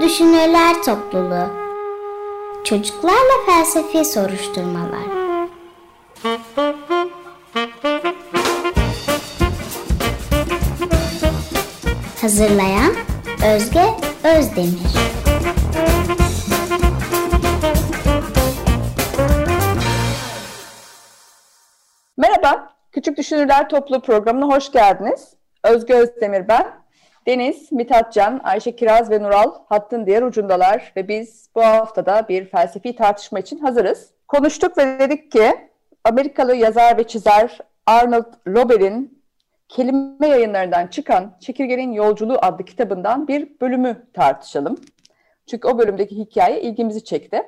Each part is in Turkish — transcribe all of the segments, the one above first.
Düşünürler Topluluğu Çocuklarla Felsefi Soruşturmalar Hazırlayan Özge Özdemir Merhaba, Küçük Düşünürler Topluluğu programına hoş geldiniz. Özge Özdemir ben. Deniz, Mithatcan, Ayşe Kiraz ve Nural hattın diğer ucundalar ve biz bu haftada bir felsefi tartışma için hazırız. Konuştuk ve dedik ki Amerikalı yazar ve çizer Arnold Robert'in kelime yayınlarından çıkan Çekirgenin Yolculuğu adlı kitabından bir bölümü tartışalım. Çünkü o bölümdeki hikaye ilgimizi çekti.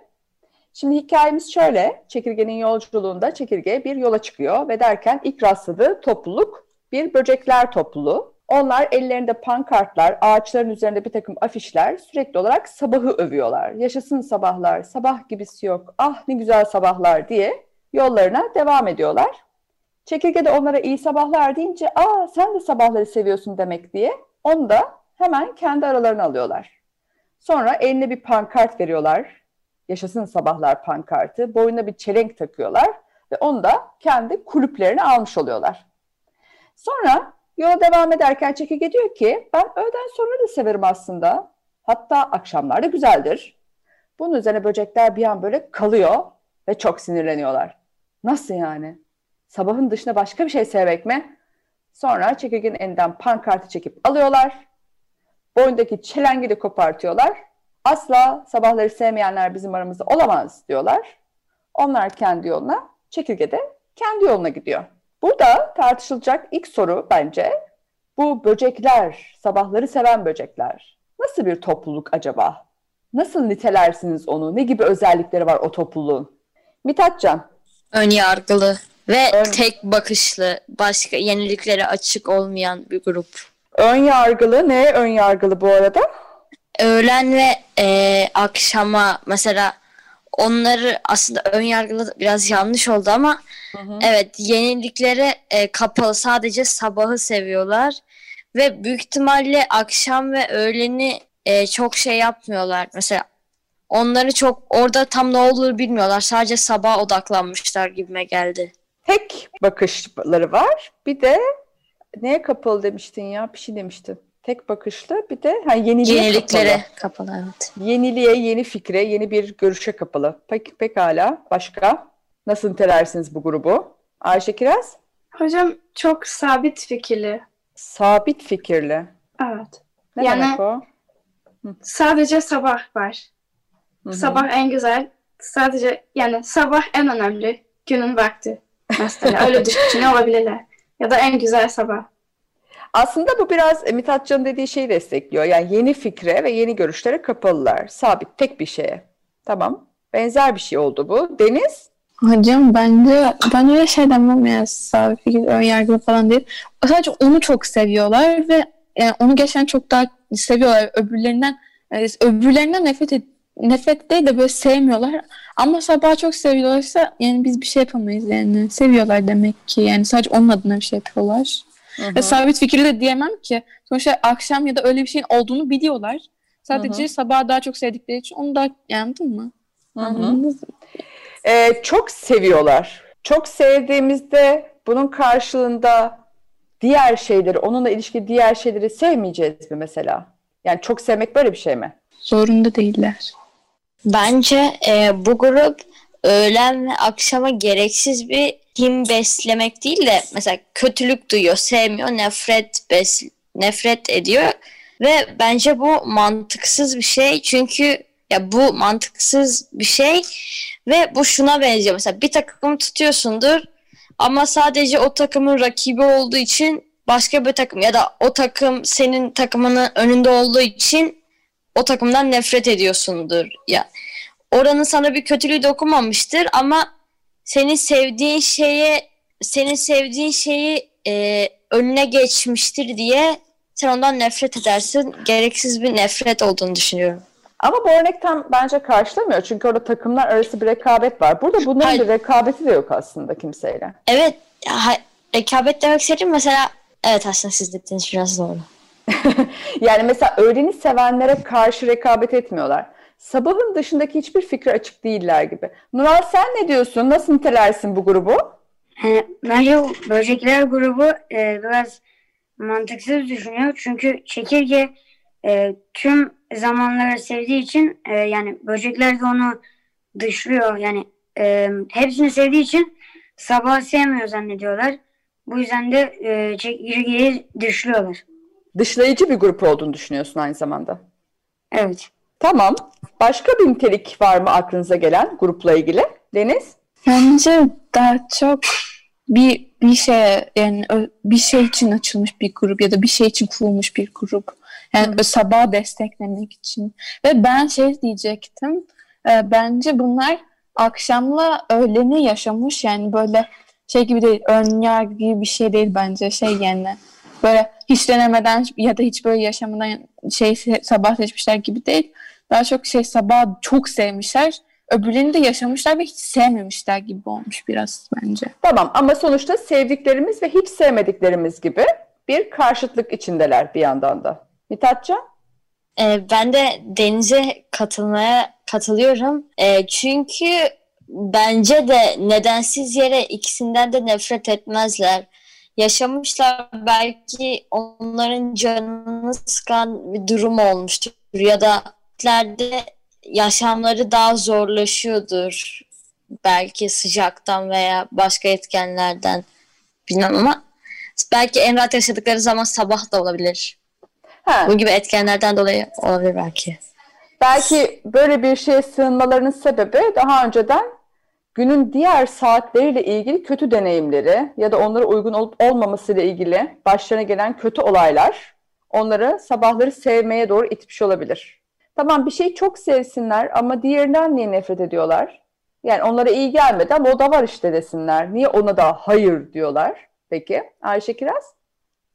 Şimdi hikayemiz şöyle, çekirgenin yolculuğunda çekirge bir yola çıkıyor ve derken ilk rastladığı topluluk bir böcekler topluluğu. Onlar ellerinde pankartlar, ağaçların üzerinde bir takım afişler sürekli olarak sabahı övüyorlar. Yaşasın sabahlar, sabah gibisi yok, ah ne güzel sabahlar diye yollarına devam ediyorlar. Çekirge de onlara iyi sabahlar deyince, aa sen de sabahları seviyorsun demek diye onu da hemen kendi aralarına alıyorlar. Sonra eline bir pankart veriyorlar. Yaşasın sabahlar pankartı. Boynuna bir çelenk takıyorlar ve onu da kendi kulüplerine almış oluyorlar. Sonra Yola devam ederken çekirge diyor ki ben öğleden sonra da severim aslında. Hatta akşamlar da güzeldir. Bunun üzerine böcekler bir an böyle kalıyor ve çok sinirleniyorlar. Nasıl yani? Sabahın dışında başka bir şey sevmek mi? Sonra çekirgenin elinden pankartı çekip alıyorlar. Boyundaki çelengi de kopartıyorlar. Asla sabahları sevmeyenler bizim aramızda olamaz diyorlar. Onlar kendi yoluna, çekirge de kendi yoluna gidiyor. Burada tartışılacak ilk soru bence bu böcekler, sabahları seven böcekler nasıl bir topluluk acaba? Nasıl nitelersiniz onu? Ne gibi özellikleri var o topluluğun? Mithatcan. Ön yargılı ve Ön... tek bakışlı, başka yeniliklere açık olmayan bir grup. Ön yargılı ne ön yargılı bu arada? Öğlen ve e, akşama mesela onları aslında ön yargılı biraz yanlış oldu ama hı hı. evet yeniliklere e, kapalı sadece sabahı seviyorlar ve büyük ihtimalle akşam ve öğleni e, çok şey yapmıyorlar. Mesela onları çok orada tam ne olduğunu bilmiyorlar. Sadece sabah odaklanmışlar gibime geldi. Tek bakışları var. Bir de neye kapalı demiştin ya? Bir şey demiştin. Tek bakışlı bir de ha, yeniliğe Yeniliklere kapalı. kapalı evet. Yeniliğe, yeni fikre, yeni bir görüşe kapalı. Peki pekala. Başka? Nasıl nitelersiniz bu grubu? Ayşe Kiraz? Hocam çok sabit fikirli. Sabit fikirli. Evet. Ne yani, demek o? Sadece sabah var. Hı-hı. Sabah en güzel. Sadece yani sabah en önemli. Günün vakti. Mesela öyle düşünüyor olabilirler. Ya da en güzel sabah. Aslında bu biraz Mithatcan'ın dediği şeyi destekliyor. Yani yeni fikre ve yeni görüşlere kapalılar. Sabit, tek bir şeye. Tamam. Benzer bir şey oldu bu. Deniz? Hocam bence ben öyle şey demem sabit fikir, ön yargılı falan değil. Sadece onu çok seviyorlar ve yani onu geçen çok daha seviyorlar. Öbürlerinden yani öbürlerinden nefret et, nefret değil de böyle sevmiyorlar. Ama sabah çok seviyorlarsa yani biz bir şey yapamayız yani. Seviyorlar demek ki. Yani sadece onun adına bir şey yapıyorlar. Hı-hı. Ve sabit fikirli de diyemem ki. Sonuçta akşam ya da öyle bir şeyin olduğunu biliyorlar. Sadece Hı-hı. sabah daha çok sevdikleri için onu da anladın mı? Anladınız mı? Ee, çok seviyorlar. Çok sevdiğimizde bunun karşılığında diğer şeyleri, onunla ilişki diğer şeyleri sevmeyeceğiz mi mesela? Yani çok sevmek böyle bir şey mi? Zorunda değiller. Bence e, bu grup öğlen ve akşama gereksiz bir kim beslemek değil de mesela kötülük duyuyor, sevmiyor, nefret bes nefret ediyor. Ve bence bu mantıksız bir şey. Çünkü ya bu mantıksız bir şey ve bu şuna benziyor. Mesela bir takımı tutuyorsundur ama sadece o takımın rakibi olduğu için başka bir takım ya da o takım senin takımının önünde olduğu için o takımdan nefret ediyorsundur ya. Oranın sana bir kötülüğü dokunmamıştır ama senin sevdiğin şeye senin sevdiğin şeyi e, önüne geçmiştir diye sen ondan nefret edersin. Gereksiz bir nefret olduğunu düşünüyorum. Ama bu örnek tam bence karşılamıyor. Çünkü orada takımlar arası bir rekabet var. Burada bunların Hayır. bir rekabeti de yok aslında kimseyle. Evet. Ha, rekabet demek istediğim mesela evet aslında siz dediğiniz biraz doğru. yani mesela öğleni sevenlere karşı rekabet etmiyorlar. Sabahın dışındaki hiçbir fikre açık değiller gibi. Nural sen ne diyorsun? Nasıl nitelersin bu grubu? Hani bence bu böcekler grubu e, biraz mantıksız düşünüyor. Çünkü çekirge e, tüm zamanları sevdiği için e, yani böcekler de onu dışlıyor. Yani e, hepsini sevdiği için sabah sevmiyor zannediyorlar. Bu yüzden de e, çekirgeyi dışlıyorlar. Dışlayıcı bir grup olduğunu düşünüyorsun aynı zamanda. Evet. Tamam. Başka bir nitelik var mı aklınıza gelen grupla ilgili? Deniz? Bence daha çok bir bir şey yani bir şey için açılmış bir grup ya da bir şey için kurulmuş bir grup. Yani Hı. sabah desteklemek için. Ve ben şey diyecektim. e, bence bunlar akşamla öğleni yaşamış yani böyle şey gibi değil, ön yargı gibi bir şey değil bence şey yani böyle hiç denemeden ya da hiç böyle yaşamadan şey sabah seçmişler gibi değil. Daha çok şey sabah çok sevmişler. Öbürlerini de yaşamışlar ve hiç sevmemişler gibi olmuş biraz bence. Tamam ama sonuçta sevdiklerimiz ve hiç sevmediklerimiz gibi bir karşıtlık içindeler bir yandan da. Mithatcan? Ee, ben de Deniz'e katılmaya katılıyorum. Ee, çünkü bence de nedensiz yere ikisinden de nefret etmezler. Yaşamışlar belki onların canını sıkan bir durum olmuştur ya da ileride yaşamları daha zorlaşıyordur. Belki sıcaktan veya başka etkenlerden bilmem ama belki en rahat yaşadıkları zaman sabah da olabilir. Ha, Bu gibi etkenlerden dolayı olabilir belki. belki böyle bir şeye sığınmalarının sebebi daha önceden günün diğer saatleriyle ilgili kötü deneyimleri ya da onlara uygun olup olmamasıyla ilgili başlarına gelen kötü olaylar onları sabahları sevmeye doğru itmiş olabilir. Tamam bir şeyi çok sevsinler ama diğerinden niye nefret ediyorlar? Yani onlara iyi gelmedi ama o da var işte desinler. Niye ona da hayır diyorlar? Peki Ayşe Kiraz?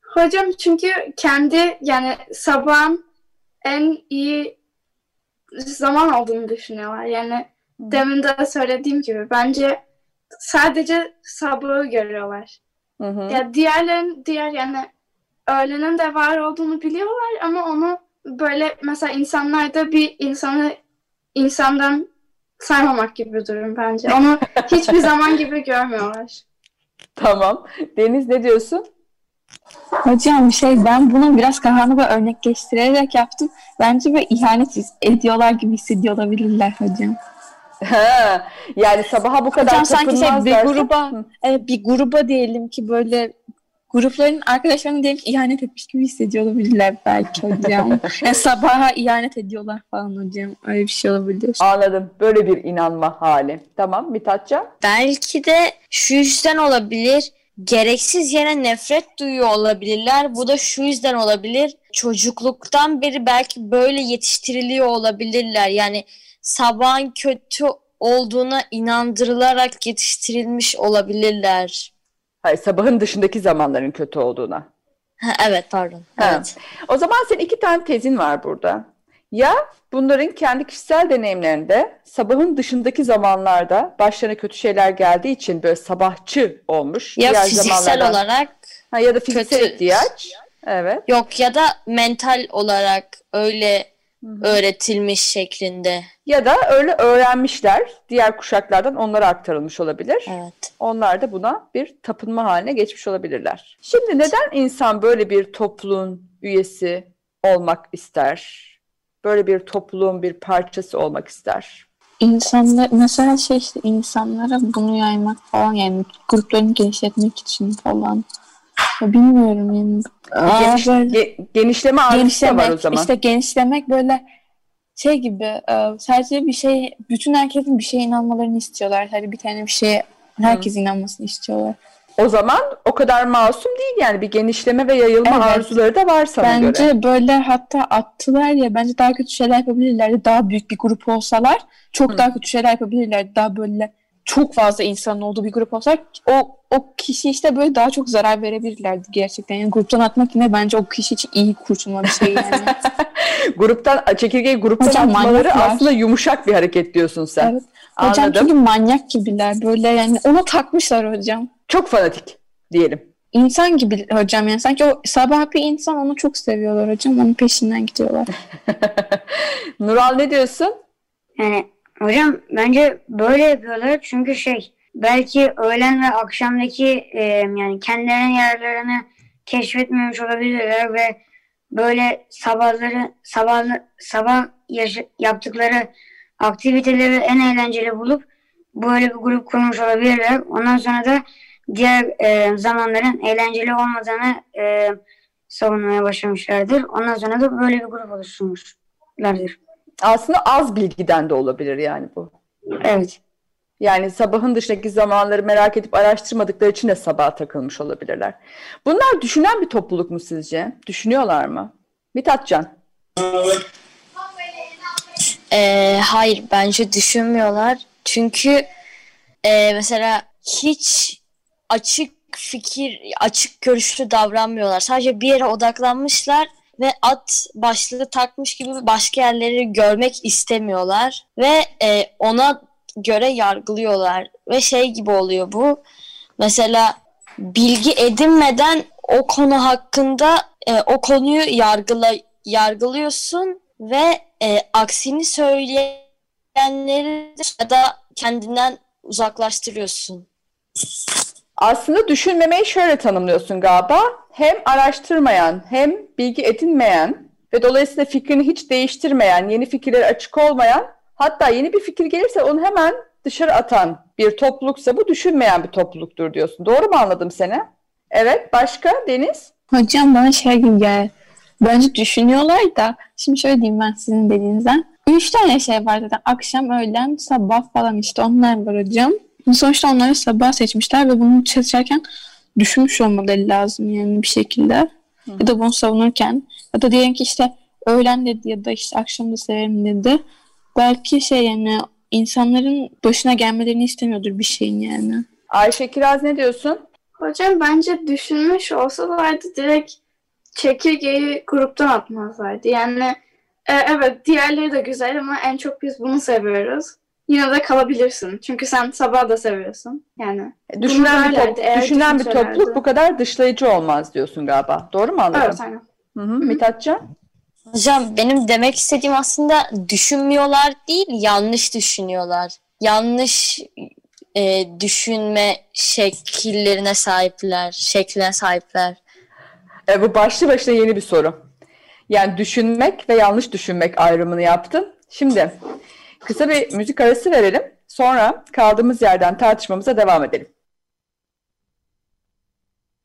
Hocam çünkü kendi yani sabahın en iyi zaman olduğunu düşünüyorlar. Yani demin de söylediğim gibi bence sadece sabahı görüyorlar. Hı hı. Ya diğerlerin diğer yani öğlenin de var olduğunu biliyorlar ama onu böyle mesela insanlarda bir insanı insandan saymamak gibi bir durum bence. Onu hiçbir zaman gibi görmüyorlar. Tamam. Deniz ne diyorsun? Hocam şey ben bunu biraz kafamda böyle örnekleştirerek yaptım. Bence böyle ihanet ediyorlar gibi hissediyor olabilirler hocam. Ha, yani sabaha bu kadar Hocam sanki şey bir gruba e, bir gruba diyelim ki böyle grupların arkadaşlarını diyelim ki ihanet etmiş gibi hissediyor olabilirler belki hocam. yani sabaha ihanet ediyorlar falan hocam. Öyle bir şey olabilir. Anladım. Böyle bir inanma hali. Tamam. Mithatcan? Belki de şu yüzden olabilir. Gereksiz yere nefret duyuyor olabilirler. Bu da şu yüzden olabilir. Çocukluktan beri belki böyle yetiştiriliyor olabilirler. Yani sabahın kötü olduğuna inandırılarak yetiştirilmiş olabilirler. Hayır, sabahın dışındaki zamanların kötü olduğuna. Ha, evet pardon. Ha. Evet. O zaman senin iki tane tezin var burada. Ya bunların kendi kişisel deneyimlerinde sabahın dışındaki zamanlarda başlarına kötü şeyler geldiği için böyle sabahçı olmuş. Ya Diğer fiziksel olarak Ha, ya da fiziksel kötü- ihtiyaç. Evet. yok ya da mental olarak öyle öğretilmiş şeklinde. Ya da öyle öğrenmişler. Diğer kuşaklardan onlara aktarılmış olabilir. Evet. Onlar da buna bir tapınma haline geçmiş olabilirler. Şimdi neden insan böyle bir topluluğun üyesi olmak ister? Böyle bir topluluğun bir parçası olmak ister? İnsanlar mesela şey işte insanlara bunu yaymak falan yani gruplarını genişletmek için falan. Ya bilmiyorum yani. Aa, Geniş- böyle- ge- genişleme arzusu da var o zaman. işte genişlemek böyle şey gibi e, sadece bir şey bütün herkesin bir şeye inanmalarını istiyorlar. Hadi bir tane bir şeye herkes inanmasını istiyorlar. O zaman o kadar masum değil yani bir genişleme ve yayılma Evet. arzuları da var sana Bence göre. böyle hatta attılar ya bence daha kötü şeyler yapabilirlerdi. Daha büyük bir grup olsalar çok Hı. daha kötü şeyler yapabilirlerdi. Daha böyle çok fazla insanın olduğu bir grup olsalar o o kişi işte böyle daha çok zarar verebilirlerdi gerçekten. Yani gruptan atmak yine bence o kişi için iyi kurtulma bir şey yani. Gruptan çekirgeyi gruptan Hocam atmaları manyaklar. aslında yumuşak bir hareket diyorsun sen. Evet. Hocam Anladım. çünkü manyak gibiler böyle yani ona takmışlar hocam. Çok fanatik diyelim. insan gibi hocam yani sanki o sabah bir insan onu çok seviyorlar hocam onun peşinden gidiyorlar. Nural ne diyorsun? Yani hocam bence böyle yapıyorlar çünkü şey belki öğlen ve akşamdaki e, yani kendilerinin yerlerini keşfetmemiş olabilirler ve böyle sabahları sabah sabah yaş- yaptıkları aktiviteleri en eğlenceli bulup böyle bir grup kurmuş olabilirler. Ondan sonra da diğer e, zamanların eğlenceli olmadığını e, savunmaya başlamışlardır. Ondan sonra da böyle bir grup oluşturmuşlardır. Aslında az bilgiden de olabilir yani bu. Evet. Yani sabahın dışındaki zamanları merak edip araştırmadıkları için de sabaha takılmış olabilirler. Bunlar düşünen bir topluluk mu sizce? Düşünüyorlar mı? Mithatcan. Ee, hayır bence düşünmüyorlar. Çünkü e, mesela hiç açık fikir, açık görüşlü davranmıyorlar. Sadece bir yere odaklanmışlar ve at başlığı takmış gibi başka yerleri görmek istemiyorlar ve e, ona göre yargılıyorlar ve şey gibi oluyor bu. Mesela bilgi edinmeden o konu hakkında e, o konuyu yargıla yargılıyorsun ve e, aksini söyleyenleri ya da kendinden uzaklaştırıyorsun. Aslında düşünmemeyi şöyle tanımlıyorsun galiba. Hem araştırmayan, hem bilgi edinmeyen ve dolayısıyla fikrini hiç değiştirmeyen, yeni fikirlere açık olmayan, hatta yeni bir fikir gelirse onu hemen dışarı atan bir topluluksa bu düşünmeyen bir topluluktur diyorsun. Doğru mu anladım seni? Evet, başka Deniz? Hocam bana şey gibi geldi. Bence düşünüyorlar da şimdi şöyle diyeyim ben sizin dediğinizden. Üç tane şey var zaten. Akşam, öğlen, sabah falan işte onlar var hocam. Sonuçta onları sabah seçmişler ve bunu seçerken düşünmüş olmaları lazım yani bir şekilde. Hı. Ya da bunu savunurken. Ya da diyelim ki işte öğlen dedi ya da işte akşam da severim dedi. Belki şey yani insanların başına gelmelerini istemiyordur bir şeyin yani. Ayşe Kiraz ne diyorsun? Hocam bence düşünmüş olsalardı direkt çekirgeyi gruptan atmazlardı. Yani e, evet diğerleri de güzel ama en çok biz bunu seviyoruz. Yine de kalabilirsin. Çünkü sen sabah da seviyorsun. Yani düşünen bir, top, düşünen bir topluluk bu kadar dışlayıcı olmaz diyorsun galiba. Doğru mu anladım? Evet aynen. Hı hı. Mithatcan? Hocam benim demek istediğim aslında düşünmüyorlar değil, yanlış düşünüyorlar. Yanlış e, düşünme şekillerine sahipler, şekline sahipler. E, bu başlı başına yeni bir soru. Yani düşünmek ve yanlış düşünmek ayrımını yaptın. Şimdi kısa bir müzik arası verelim. Sonra kaldığımız yerden tartışmamıza devam edelim.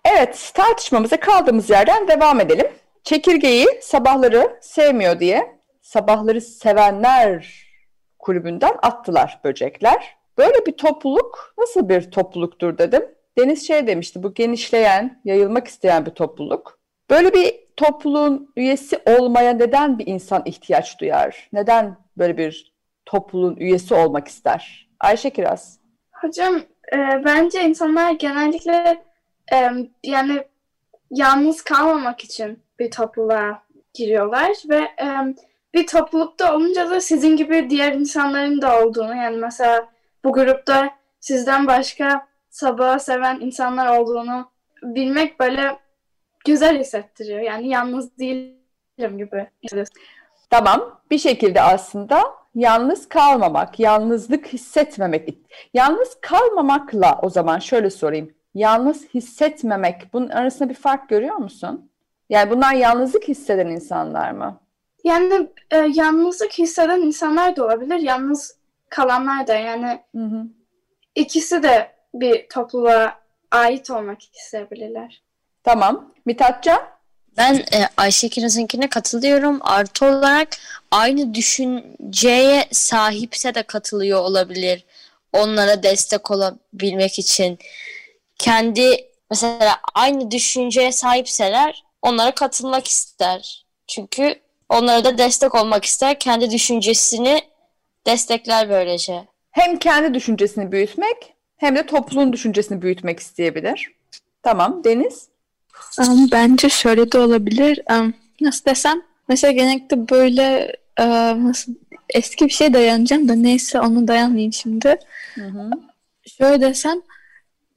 Evet, tartışmamıza kaldığımız yerden devam edelim. Çekirgeyi sabahları sevmiyor diye sabahları sevenler kulübünden attılar böcekler. Böyle bir topluluk nasıl bir topluluktur dedim. Deniz şey demişti bu genişleyen, yayılmak isteyen bir topluluk. Böyle bir topluluğun üyesi olmaya neden bir insan ihtiyaç duyar? Neden böyle bir topluluğun üyesi olmak ister? Ayşe Kiraz. Hocam e, bence insanlar genellikle e, yani yalnız kalmamak için bir topluluğa giriyorlar ve e, bir toplulukta olunca da sizin gibi diğer insanların da olduğunu yani mesela bu grupta sizden başka sabahı seven insanlar olduğunu bilmek böyle güzel hissettiriyor. Yani yalnız değilim gibi. Tamam. Bir şekilde aslında yalnız kalmamak, yalnızlık hissetmemek. Yalnız kalmamakla o zaman şöyle sorayım. Yalnız hissetmemek bunun arasında bir fark görüyor musun? Yani bunlar yalnızlık hisseden insanlar mı? Yani e, yalnızlık hisseden insanlar da olabilir. Yalnız kalanlar da yani hı hı. ikisi de bir topluluğa ait olmak isteyebilirler. Tamam. Mithatcan? Ben e, Ayşe Kiraz'ınkine katılıyorum. Artı olarak aynı düşünceye sahipse de katılıyor olabilir. Onlara destek olabilmek için. Kendi mesela aynı düşünceye sahipseler onlara katılmak ister. Çünkü onlara da destek olmak ister. Kendi düşüncesini destekler böylece. Hem kendi düşüncesini büyütmek hem de topluluğun düşüncesini büyütmek isteyebilir. Tamam. Deniz? Um, bence şöyle de olabilir. Um, nasıl desem? Mesela genellikle böyle nasıl eski bir şey dayanacağım da neyse onu dayanmayayım şimdi. Hı hı. Şöyle desem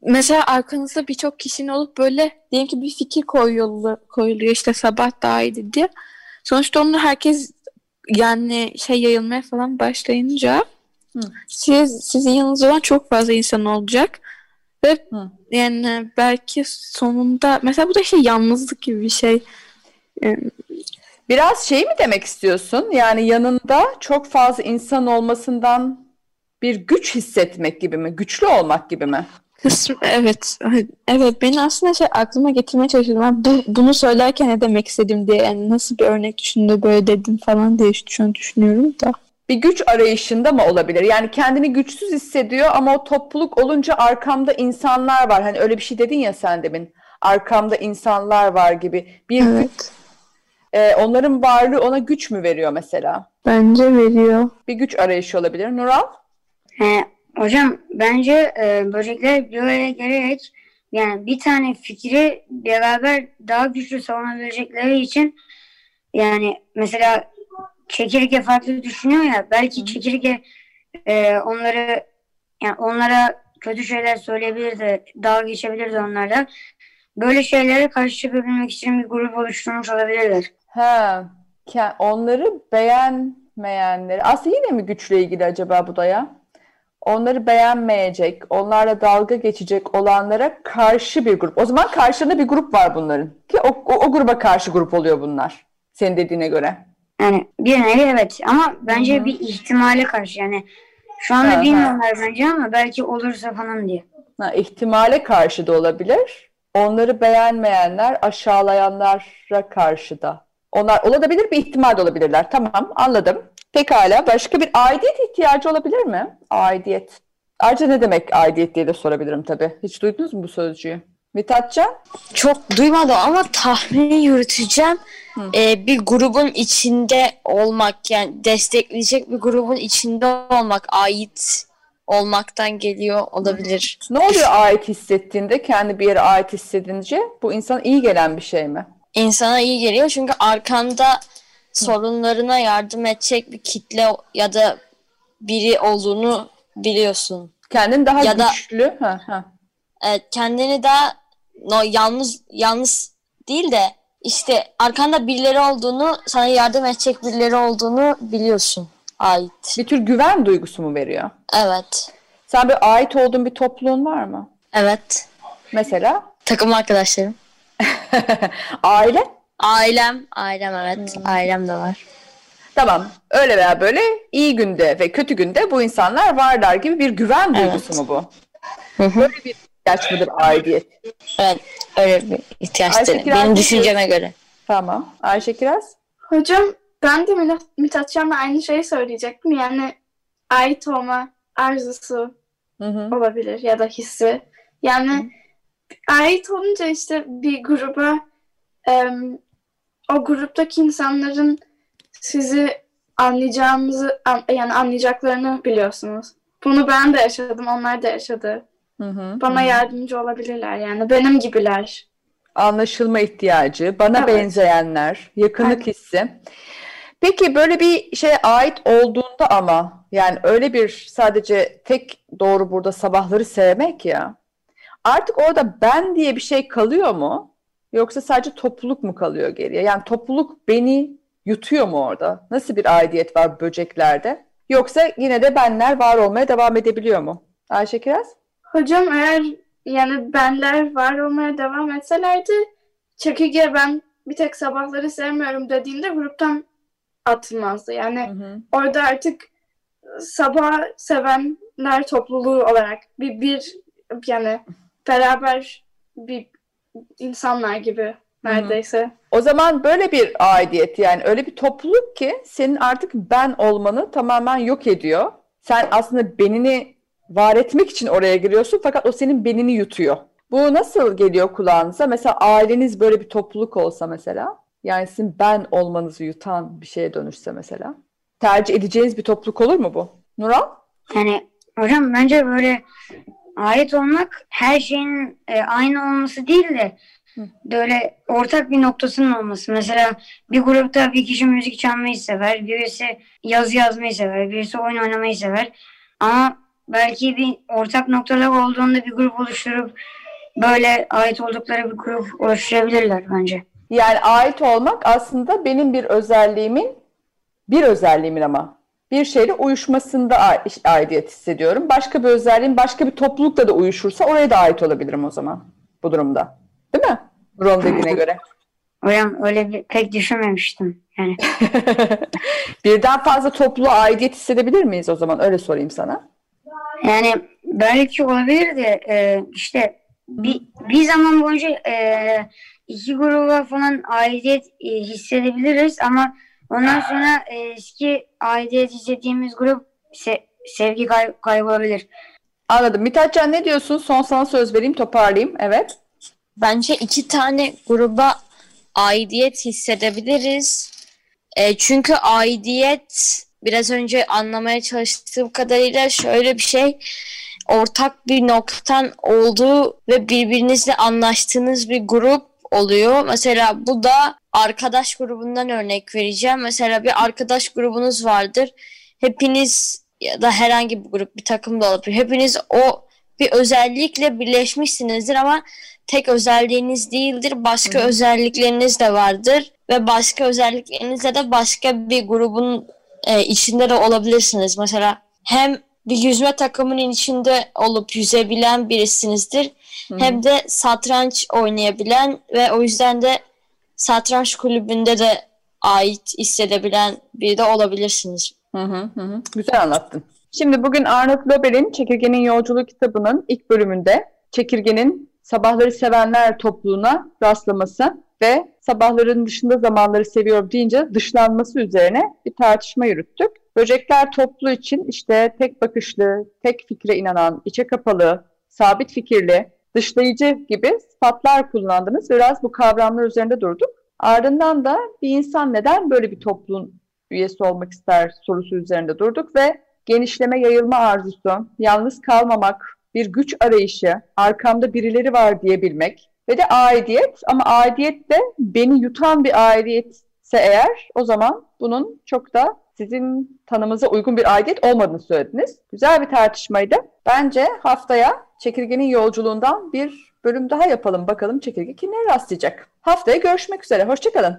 mesela arkanızda birçok kişinin olup böyle diyelim ki bir fikir koyuluyor, koyuluyor işte sabah daha iyiydi diye. Sonuçta onu herkes yani şey yayılmaya falan başlayınca Hı. siz sizin yanınızda olan çok fazla insan olacak ve Hı. yani belki sonunda mesela bu da şey yalnızlık gibi bir şey. Ee, Biraz şey mi demek istiyorsun? Yani yanında çok fazla insan olmasından bir güç hissetmek gibi mi? Güçlü olmak gibi mi? Kısım evet. Evet beni aslında şey aklıma getirmeye çalışıyordum. Ben bu, bunu söylerken ne demek istedim diye yani nasıl bir örnek düşündü böyle dedim falan diye şu an düşünüyorum da. Bir güç arayışında mı olabilir? Yani kendini güçsüz hissediyor ama o topluluk olunca arkamda insanlar var. Hani öyle bir şey dedin ya sen demin. Arkamda insanlar var gibi. Bir güç, Evet. e, onların varlığı ona güç mü veriyor mesela? Bence veriyor. Bir güç arayışı olabilir. Nural? Ee, hocam bence e, böcekler bir araya gelerek yani bir tane fikri beraber daha güçlü savunabilecekleri için yani mesela çekirge farklı düşünüyor ya belki çekirge e, onları yani onlara kötü şeyler söyleyebilir de dalga geçebilir de onlarla. Böyle şeylere karşı çıkabilmek için bir grup oluşturmuş olabilirler. Ha, onları beğenmeyenleri. Aslında yine mi güçle ilgili acaba bu da ya? Onları beğenmeyecek, onlarla dalga geçecek olanlara karşı bir grup. O zaman karşında bir grup var bunların. Ki o, o, o gruba karşı grup oluyor bunlar. Senin dediğine göre. Yani bir nevi evet ama bence Hı hı. bir ihtimale karşı yani şu anda ha. bilmiyorlar bence ama belki olursa falan diye. Ha, ihtimale karşı da olabilir. Onları beğenmeyenler aşağılayanlara karşı da. Onlar olabilir bir ihtimal de olabilirler. Tamam anladım. Pekala başka bir aidiyet ihtiyacı olabilir mi? Aidiyet. Ayrıca ne demek aidiyet diye de sorabilirim tabii. Hiç duydunuz mu bu sözcüğü? Mithatcan? Çok duymadım ama tahmini yürüteceğim. Ee, bir grubun içinde olmak yani destekleyecek bir grubun içinde olmak ait olmaktan geliyor olabilir. Ne oluyor ait hissettiğinde, kendi bir yere ait hissedince? Bu insana iyi gelen bir şey mi? İnsana iyi geliyor çünkü arkanda sorunlarına yardım edecek bir kitle ya da biri olduğunu biliyorsun. Kendini daha Ya da- güçlü. Ha, ha. Evet, kendini daha no, yalnız yalnız değil de işte arkanda birileri olduğunu, sana yardım edecek birileri olduğunu biliyorsun. Ait. Bir tür güven duygusu mu veriyor? Evet. Sen bir ait olduğun bir topluluğun var mı? Evet. Mesela Takım arkadaşlarım. aile. Ailem. Ailem evet. Ailem de var. Tamam. Öyle veya böyle iyi günde ve kötü günde bu insanlar varlar gibi bir güven Evet. duygusu mu bu? Hı hı. Böyle bir ihtiyaç mıdır aidiyet? Evet. Öyle bir ihtiyaç Ayşe. Kiraz Benim düşünceme göre. Tamam. Ayşe Kiraz? Hocam ben de Mithat- Mithatcan'la aynı şeyi söyleyecektim. Yani ait olma arzusu Hı hı. olabilir ya da hissi. Yani ait olunca işte bir gruba em, o gruptaki insanların sizi anlayacağımızı an- yani anlayacaklarını biliyorsunuz. Bunu ben de yaşadım, onlar da yaşadı. Hı hı. Bana yardımcı olabilirler yani benim gibiler. Anlaşılma ihtiyacı, bana Evet. benzeyenler, yakınlık Evet. hissi. Peki böyle bir şeye ait olduğunda ama yani öyle bir sadece tek doğru burada sabahları sevmek ya. Artık orada ben diye bir şey kalıyor mu? Yoksa sadece topluluk mu kalıyor geriye? Yani topluluk beni yutuyor mu orada? Nasıl bir aidiyet var böceklerde? Yoksa yine de benler var olmaya devam edebiliyor mu? Ayşe Kiraz? Hocam eğer yani benler var olmaya devam etselerdi çekirge ben bir tek sabahları sevmiyorum dediğinde gruptan atılmazdı. Yani Hı hı. orada artık sabah sevenler topluluğu olarak bir bir yani beraber bir insanlar gibi neredeyse. O zaman böyle bir aidiyet yani öyle bir topluluk ki senin artık ben olmanı tamamen yok ediyor. Sen aslında benini var etmek için oraya giriyorsun fakat o senin benini yutuyor. Bu nasıl geliyor kulağınıza? Mesela aileniz böyle bir topluluk olsa mesela yani sizin ben olmanızı yutan bir şeye dönüşse mesela. Tercih edeceğiniz bir topluluk olur mu bu? Nural? Yani hocam bence böyle ait olmak her şeyin e, aynı olması değil de böyle ortak bir noktasının olması. Mesela bir grupta bir kişi müzik çalmayı sever, birisi yazı yazmayı sever, birisi oyun oynamayı sever. Ama belki bir ortak noktalar olduğunda bir grup oluşturup böyle ait oldukları bir grup oluşturabilirler bence. Yani ait olmak aslında benim bir özelliğimin, bir özelliğimin ama bir şeyle uyuşmasında aidiyet hissediyorum. Başka bir özelliğim başka bir toplulukla da uyuşursa oraya da ait olabilirim o zaman bu durumda. Değil mi? Ron dediğine göre. Hocam öyle bir, pek düşünmemiştim. Yani. Birden fazla topluluğa aidiyet hissedebilir miyiz o zaman? Öyle sorayım sana. Yani belki olabilir de e, işte bir, bir zaman boyunca e, iki gruba falan aidiyet e, hissedebiliriz ama ondan sonra e, eski aidiyet hissettiğimiz grup se, sevgi kay, kaybolabilir. Anladım. Mithatcan ne diyorsun? Son sana söz vereyim toparlayayım. Evet. Bence iki tane gruba aidiyet hissedebiliriz. E, çünkü aidiyet biraz önce anlamaya çalıştığım kadarıyla şöyle bir şey ortak bir noktan olduğu ve birbirinizle anlaştığınız bir grup oluyor. Mesela bu da arkadaş grubundan örnek vereceğim. Mesela bir arkadaş grubunuz vardır. Hepiniz ya da herhangi bir grup bir takım da olabilir. Hepiniz o bir özellikle birleşmişsinizdir ama tek özelliğiniz değildir. Başka Hı. özellikleriniz de vardır ve başka özelliklerinizle de başka bir grubun e, içinde de olabilirsiniz. Mesela hem bir yüzme takımının içinde olup yüzebilen birisinizdir. Hı. Hem de satranç oynayabilen ve o yüzden de satranç kulübünde de ait hissedebilen biri de olabilirsiniz. Hı hı hı. Güzel anlattın. Şimdi bugün Arnold Lober'in Çekirgenin Yolculuğu kitabının ilk bölümünde çekirgenin sabahları sevenler topluluğuna rastlaması ve sabahların dışında zamanları seviyor deyince dışlanması üzerine bir tartışma yürüttük. Böcekler toplu için işte tek bakışlı, tek fikre inanan, içe kapalı, sabit fikirli, dışlayıcı gibi sıfatlar kullandınız. Biraz bu kavramlar üzerinde durduk. Ardından da bir insan neden böyle bir topluluğun üyesi olmak ister sorusu üzerinde durduk ve genişleme, yayılma arzusu, yalnız kalmamak, bir güç arayışı, arkamda birileri var diyebilmek ve de aidiyet ama aidiyet de beni yutan bir aidiyetse eğer o zaman bunun çok da sizin tanımıza uygun bir aidiyet olmadığını söylediniz. Güzel bir tartışmaydı. Bence haftaya çekirgenin yolculuğundan bir bölüm daha yapalım. Bakalım çekirge kimlere rastlayacak. Haftaya görüşmek üzere. Hoşçakalın.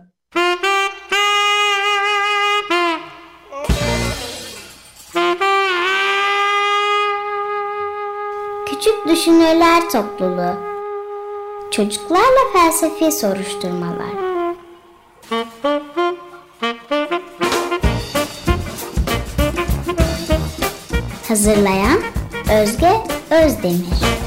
Küçük Düşünürler Topluluğu Çocuklarla Felsefi Soruşturmalar. Hazırlayan Özge Özdemir